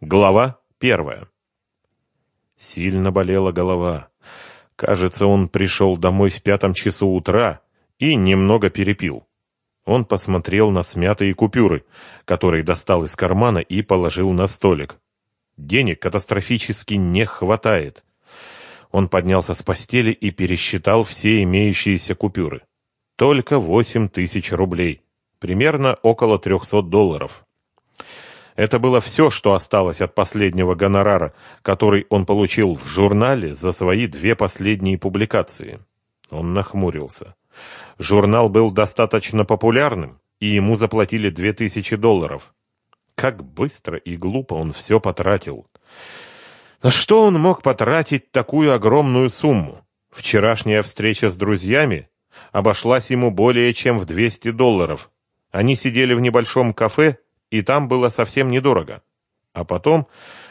Глава первая. Сильно болела голова. Кажется, он пришел домой в пятом часу утра и немного перепил. Он посмотрел на смятые купюры, которые достал из кармана и положил на столик. Денег катастрофически не хватает. Он поднялся с постели и пересчитал все имеющиеся купюры. Только восемь тысяч рублей. Примерно около трехсот долларов. Это было все, что осталось от последнего гонорара, который он получил в журнале за свои две последние публикации. Он нахмурился. Журнал был достаточно популярным, и ему заплатили две тысячи долларов. Как быстро и глупо он все потратил. На что он мог потратить такую огромную сумму? Вчерашняя встреча с друзьями обошлась ему более чем в 200 долларов. Они сидели в небольшом кафе и там было совсем недорого. А потом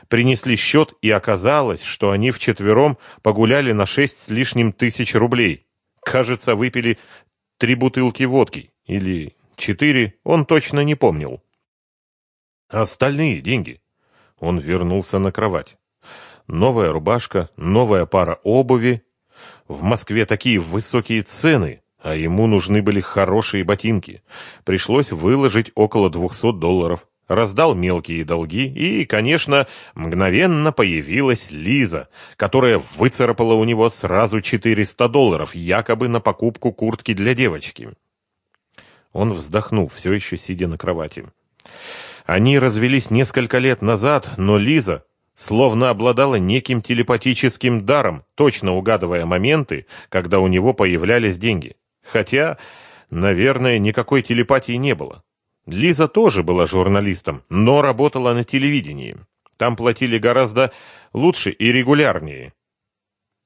принесли счет, и оказалось, что они вчетвером погуляли на шесть с лишним тысяч рублей. Кажется, выпили три бутылки водки. Или четыре, он точно не помнил. Остальные деньги. Он вернулся на кровать. Новая рубашка, новая пара обуви. В Москве такие высокие цены а ему нужны были хорошие ботинки. Пришлось выложить около 200 долларов. Раздал мелкие долги, и, конечно, мгновенно появилась Лиза, которая выцарапала у него сразу 400 долларов, якобы на покупку куртки для девочки. Он вздохнул, все еще сидя на кровати. Они развелись несколько лет назад, но Лиза словно обладала неким телепатическим даром, точно угадывая моменты, когда у него появлялись деньги. Хотя, наверное, никакой телепатии не было. Лиза тоже была журналистом, но работала на телевидении. Там платили гораздо лучше и регулярнее.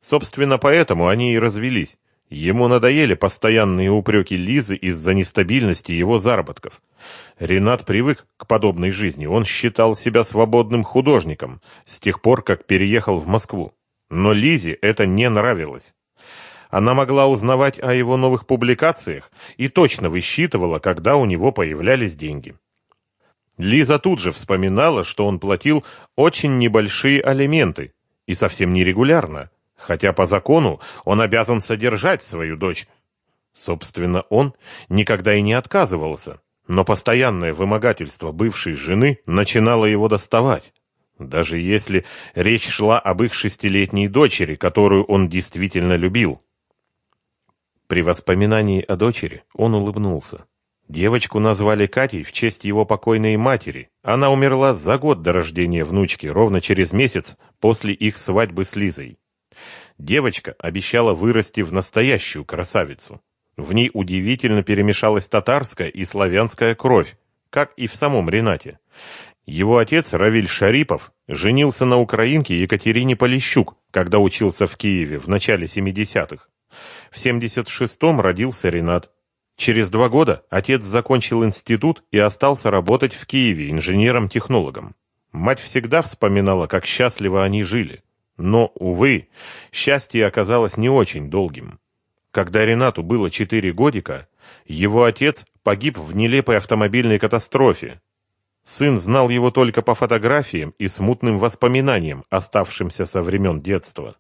Собственно, поэтому они и развелись. Ему надоели постоянные упреки Лизы из-за нестабильности его заработков. Ренат привык к подобной жизни. Он считал себя свободным художником с тех пор, как переехал в Москву. Но Лизе это не нравилось. Она могла узнавать о его новых публикациях и точно высчитывала, когда у него появлялись деньги. Лиза тут же вспоминала, что он платил очень небольшие алименты и совсем нерегулярно, хотя по закону он обязан содержать свою дочь. Собственно, он никогда и не отказывался, но постоянное вымогательство бывшей жены начинало его доставать. Даже если речь шла об их шестилетней дочери, которую он действительно любил. При воспоминании о дочери он улыбнулся. Девочку назвали Катей в честь его покойной матери. Она умерла за год до рождения внучки, ровно через месяц после их свадьбы с Лизой. Девочка обещала вырасти в настоящую красавицу. В ней удивительно перемешалась татарская и славянская кровь, как и в самом Ренате. Его отец, Равиль Шарипов, женился на украинке Екатерине Полищук, когда учился в Киеве в начале 70-х. В 76-м родился Ренат. Через два года отец закончил институт и остался работать в Киеве инженером-технологом. Мать всегда вспоминала, как счастливо они жили. Но, увы, счастье оказалось не очень долгим. Когда Ренату было четыре годика, его отец погиб в нелепой автомобильной катастрофе. Сын знал его только по фотографиям и смутным воспоминаниям, оставшимся со времен детства.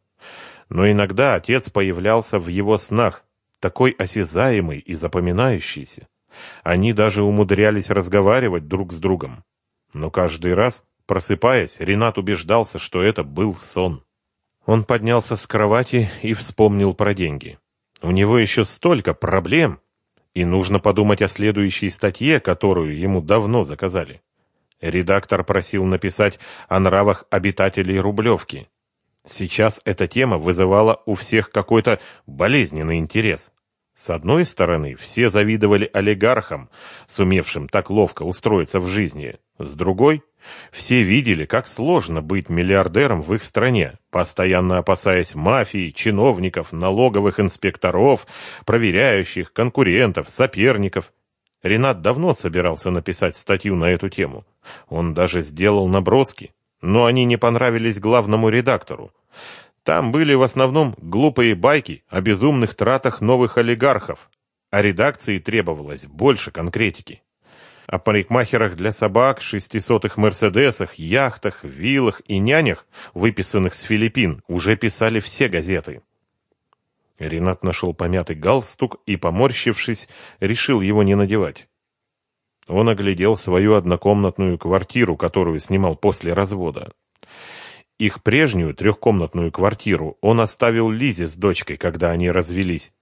Но иногда отец появлялся в его снах, такой осязаемый и запоминающийся. Они даже умудрялись разговаривать друг с другом. Но каждый раз, просыпаясь, Ренат убеждался, что это был сон. Он поднялся с кровати и вспомнил про деньги. У него еще столько проблем, и нужно подумать о следующей статье, которую ему давно заказали. Редактор просил написать о нравах обитателей Рублевки. Сейчас эта тема вызывала у всех какой-то болезненный интерес. С одной стороны, все завидовали олигархам, сумевшим так ловко устроиться в жизни. С другой, все видели, как сложно быть миллиардером в их стране, постоянно опасаясь мафии, чиновников, налоговых инспекторов, проверяющих, конкурентов, соперников. Ренат давно собирался написать статью на эту тему. Он даже сделал наброски, но они не понравились главному редактору. Там были в основном глупые байки о безумных тратах новых олигархов, а редакции требовалось больше конкретики. О парикмахерах для собак, шестисотых мерседесах, яхтах, виллах и нянях, выписанных с Филиппин, уже писали все газеты. Ренат нашел помятый галстук и, поморщившись, решил его не надевать. Он оглядел свою однокомнатную квартиру, которую снимал после развода. Их прежнюю трехкомнатную квартиру он оставил Лизе с дочкой, когда они развелись.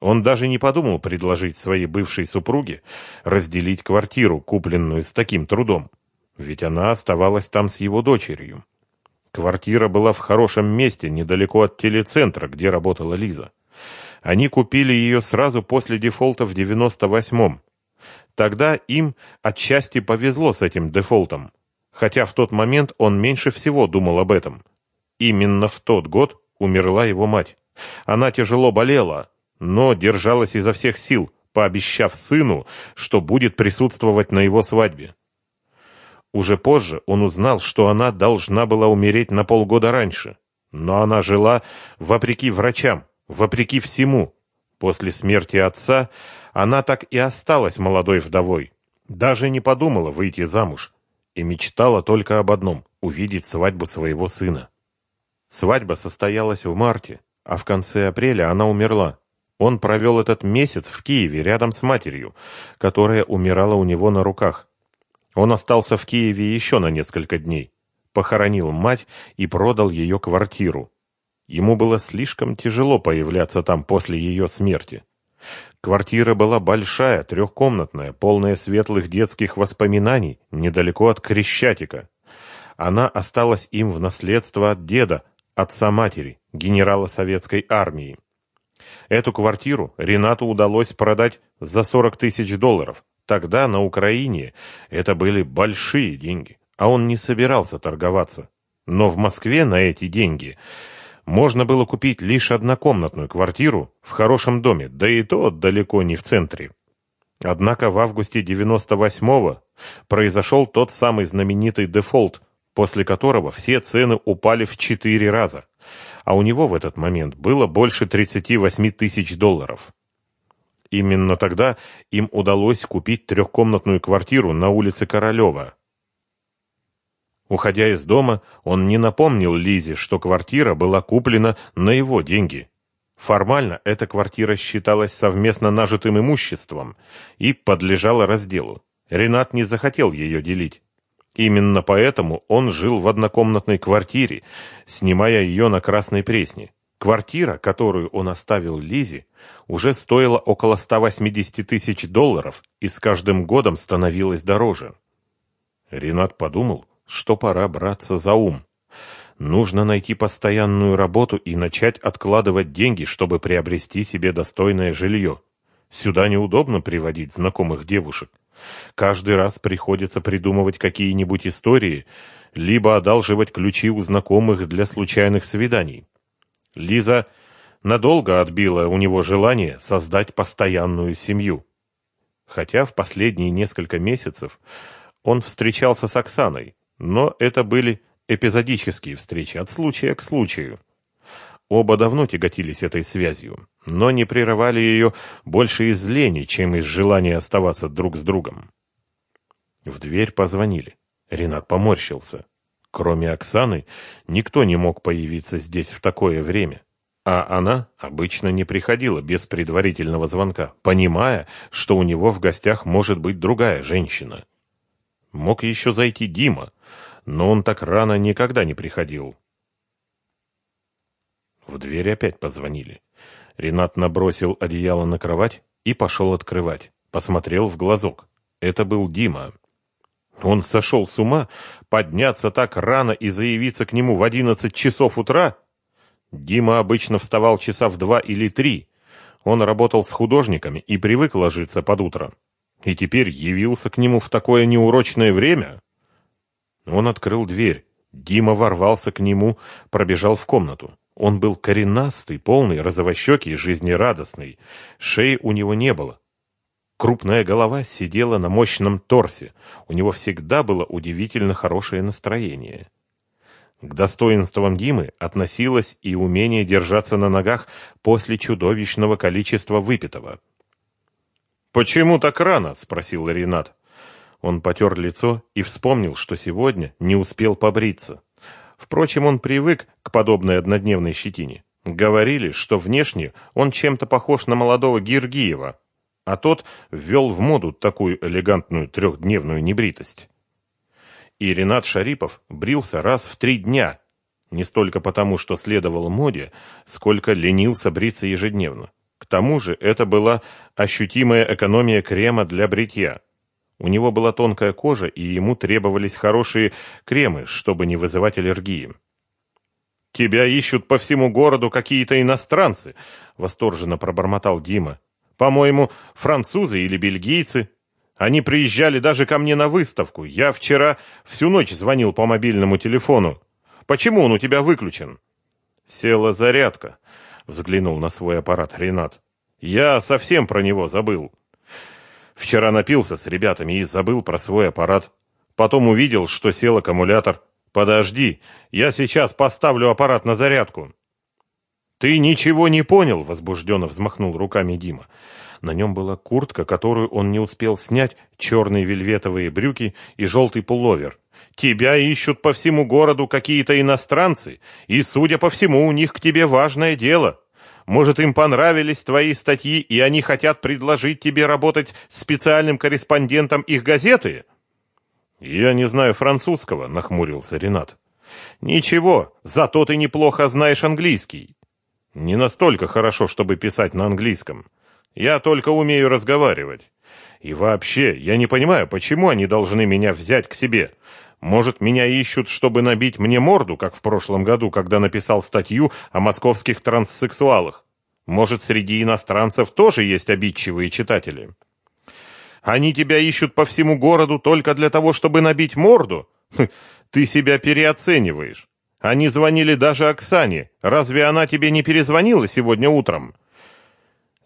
Он даже не подумал предложить своей бывшей супруге разделить квартиру, купленную с таким трудом, ведь она оставалась там с его дочерью. Квартира была в хорошем месте, недалеко от телецентра, где работала Лиза. Они купили ее сразу после дефолта в 98-м. Тогда им отчасти повезло с этим дефолтом, хотя в тот момент он меньше всего думал об этом. Именно в тот год умерла его мать. Она тяжело болела, но держалась изо всех сил, пообещав сыну, что будет присутствовать на его свадьбе. Уже позже он узнал, что она должна была умереть на полгода раньше, но она жила вопреки врачам, вопреки всему. После смерти отца она так и осталась молодой вдовой, даже не подумала выйти замуж и мечтала только об одном – увидеть свадьбу своего сына. Свадьба состоялась в марте, а в конце апреля она умерла. Он провел этот месяц в Киеве рядом с матерью, которая умирала у него на руках. Он остался в Киеве еще на несколько дней, похоронил мать и продал ее квартиру. Ему было слишком тяжело появляться там после ее смерти. Квартира была большая, трехкомнатная, полная светлых детских воспоминаний, недалеко от Крещатика. Она осталась им в наследство от деда, отца матери, генерала советской армии. Эту квартиру Ренату удалось продать за 40 тысяч долларов. Тогда на Украине это были большие деньги, а он не собирался торговаться. Но в Москве на эти деньги можно было купить лишь однокомнатную квартиру в хорошем доме, да и то далеко не в центре. Однако в августе 98-го произошел тот самый знаменитый дефолт, после которого все цены упали в четыре раза а у него в этот момент было больше 38 тысяч долларов. Именно тогда им удалось купить трехкомнатную квартиру на улице Королева. Уходя из дома, он не напомнил Лизе, что квартира была куплена на его деньги. Формально эта квартира считалась совместно нажитым имуществом и подлежала разделу. Ренат не захотел ее делить. Именно поэтому он жил в однокомнатной квартире, снимая ее на Красной Пресне. Квартира, которую он оставил Лизе, уже стоила около 180 тысяч долларов и с каждым годом становилась дороже. Ренат подумал, что пора браться за ум. Нужно найти постоянную работу и начать откладывать деньги, чтобы приобрести себе достойное жилье. Сюда неудобно приводить знакомых девушек. Каждый раз приходится придумывать какие-нибудь истории, либо одалживать ключи у знакомых для случайных свиданий. Лиза надолго отбила у него желание создать постоянную семью. Хотя в последние несколько месяцев он встречался с Оксаной, но это были эпизодические встречи от случая к случаю. Оба давно тяготились этой связью, но не прерывали ее больше из лени, чем из желания оставаться друг с другом. В дверь позвонили. Ренат поморщился. Кроме Оксаны, никто не мог появиться здесь в такое время. А она обычно не приходила без предварительного звонка, понимая, что у него в гостях может быть другая женщина. Мог еще зайти Дима, но он так рано никогда не приходил. В дверь опять позвонили. Ренат набросил одеяло на кровать и пошел открывать. Посмотрел в глазок. Это был Дима. Он сошел с ума подняться так рано и заявиться к нему в одиннадцать часов утра? Дима обычно вставал часа в два или три. Он работал с художниками и привык ложиться под утро. И теперь явился к нему в такое неурочное время? Он открыл дверь. Дима ворвался к нему, пробежал в комнату. Он был коренастый, полный, розовощекий, жизнерадостный. Шеи у него не было. Крупная голова сидела на мощном торсе. У него всегда было удивительно хорошее настроение. К достоинствам Димы относилось и умение держаться на ногах после чудовищного количества выпитого. «Почему так рано?» – спросил Ренат. Он потер лицо и вспомнил, что сегодня не успел побриться. Впрочем, он привык к подобной однодневной щетине. Говорили, что внешне он чем-то похож на молодого Гергиева, а тот ввел в моду такую элегантную трехдневную небритость. И Ренат Шарипов брился раз в три дня, не столько потому, что следовал моде, сколько ленился бриться ежедневно. К тому же это была ощутимая экономия крема для бритья. У него была тонкая кожа, и ему требовались хорошие кремы, чтобы не вызывать аллергии. «Тебя ищут по всему городу какие-то иностранцы», — восторженно пробормотал Дима. «По-моему, французы или бельгийцы. Они приезжали даже ко мне на выставку. Я вчера всю ночь звонил по мобильному телефону. Почему он у тебя выключен?» «Села зарядка», — взглянул на свой аппарат Ренат. «Я совсем про него забыл. Вчера напился с ребятами и забыл про свой аппарат. Потом увидел, что сел аккумулятор. Подожди, я сейчас поставлю аппарат на зарядку». «Ты ничего не понял?» — возбужденно взмахнул руками Дима. На нем была куртка, которую он не успел снять, черные вельветовые брюки и желтый пуловер. Тебя ищут по всему городу какие-то иностранцы, и, судя по всему, у них к тебе важное дело. Может, им понравились твои статьи, и они хотят предложить тебе работать специальным корреспондентом их газеты? Я не знаю французского, нахмурился Ренат. Ничего, зато ты неплохо знаешь английский. Не настолько хорошо, чтобы писать на английском. Я только умею разговаривать. И вообще, я не понимаю, почему они должны меня взять к себе. Может, меня ищут, чтобы набить мне морду, как в прошлом году, когда написал статью о московских транссексуалах? Может, среди иностранцев тоже есть обидчивые читатели? Они тебя ищут по всему городу только для того, чтобы набить морду? Хм, ты себя переоцениваешь. Они звонили даже Оксане. Разве она тебе не перезвонила сегодня утром?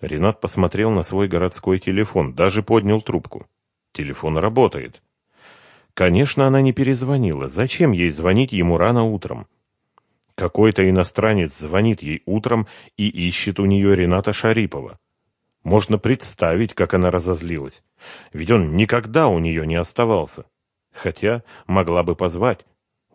Ренат посмотрел на свой городской телефон, даже поднял трубку. Телефон работает. Конечно, она не перезвонила. Зачем ей звонить ему рано утром? Какой-то иностранец звонит ей утром и ищет у нее Рената Шарипова. Можно представить, как она разозлилась. Ведь он никогда у нее не оставался. Хотя могла бы позвать.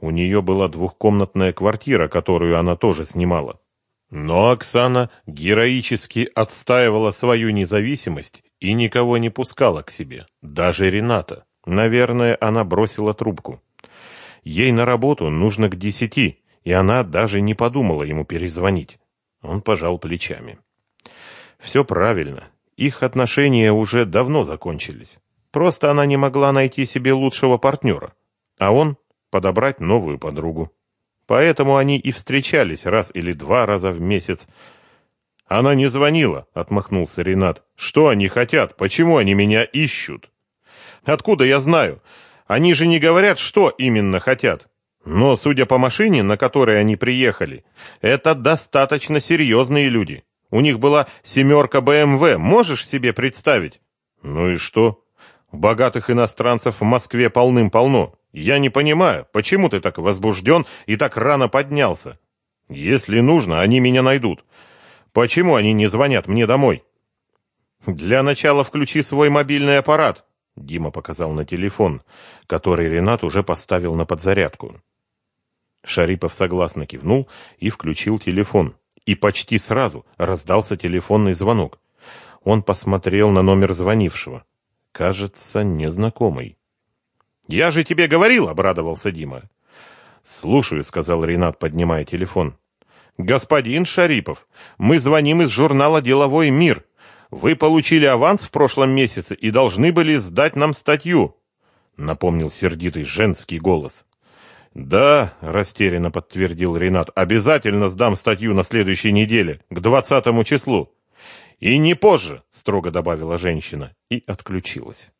У нее была двухкомнатная квартира, которую она тоже снимала. Но Оксана героически отстаивала свою независимость и никого не пускала к себе, даже Рената. Наверное, она бросила трубку. Ей на работу нужно к десяти, и она даже не подумала ему перезвонить. Он пожал плечами. Все правильно. Их отношения уже давно закончились. Просто она не могла найти себе лучшего партнера, а он подобрать новую подругу. Поэтому они и встречались раз или два раза в месяц. Она не звонила, отмахнулся Ренат. Что они хотят? Почему они меня ищут? Откуда я знаю? Они же не говорят, что именно хотят. Но, судя по машине, на которой они приехали, это достаточно серьезные люди. У них была семерка БМВ, можешь себе представить? Ну и что? Богатых иностранцев в Москве полным-полно. Я не понимаю, почему ты так возбужден и так рано поднялся? Если нужно, они меня найдут. Почему они не звонят мне домой? Для начала включи свой мобильный аппарат, Дима показал на телефон, который Ренат уже поставил на подзарядку. Шарипов согласно кивнул и включил телефон. И почти сразу раздался телефонный звонок. Он посмотрел на номер звонившего. Кажется, незнакомый. «Я же тебе говорил!» — обрадовался Дима. «Слушаю», — сказал Ренат, поднимая телефон. «Господин Шарипов, мы звоним из журнала «Деловой мир». Вы получили аванс в прошлом месяце и должны были сдать нам статью, напомнил сердитый женский голос. Да, растерянно подтвердил Ренат. Обязательно сдам статью на следующей неделе, к двадцатому числу. И не позже, строго добавила женщина и отключилась.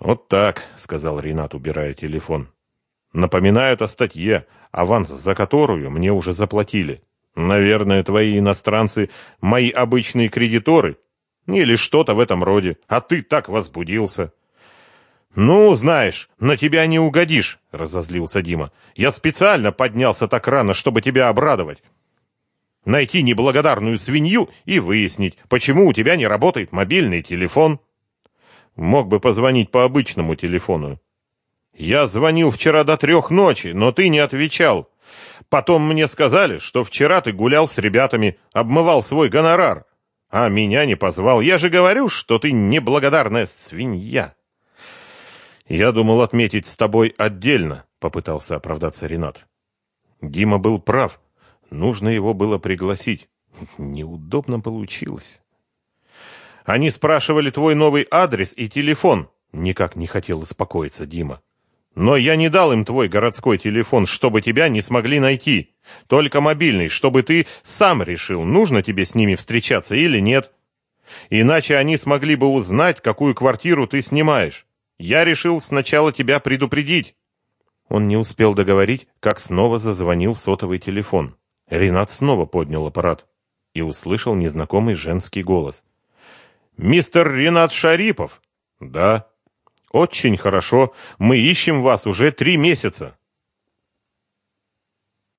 Вот так, сказал Ренат, убирая телефон. Напоминают о статье, аванс за которую мне уже заплатили. Наверное, твои иностранцы — мои обычные кредиторы. Или что-то в этом роде. А ты так возбудился. «Ну, знаешь, на тебя не угодишь», — разозлился Дима. «Я специально поднялся так рано, чтобы тебя обрадовать. Найти неблагодарную свинью и выяснить, почему у тебя не работает мобильный телефон». Мог бы позвонить по обычному телефону. Я звонил вчера до трех ночи, но ты не отвечал. Потом мне сказали, что вчера ты гулял с ребятами, обмывал свой гонорар. А меня не позвал. Я же говорю, что ты неблагодарная свинья. Я думал отметить с тобой отдельно, попытался оправдаться Ренат. Дима был прав. Нужно его было пригласить. Неудобно получилось. Они спрашивали твой новый адрес и телефон. Никак не хотел успокоиться Дима. Но я не дал им твой городской телефон, чтобы тебя не смогли найти. Только мобильный, чтобы ты сам решил, нужно тебе с ними встречаться или нет. Иначе они смогли бы узнать, какую квартиру ты снимаешь. Я решил сначала тебя предупредить. Он не успел договорить, как снова зазвонил сотовый телефон. Ренат снова поднял аппарат и услышал незнакомый женский голос. «Мистер Ренат Шарипов?» «Да». «Очень хорошо. Мы ищем вас уже три месяца».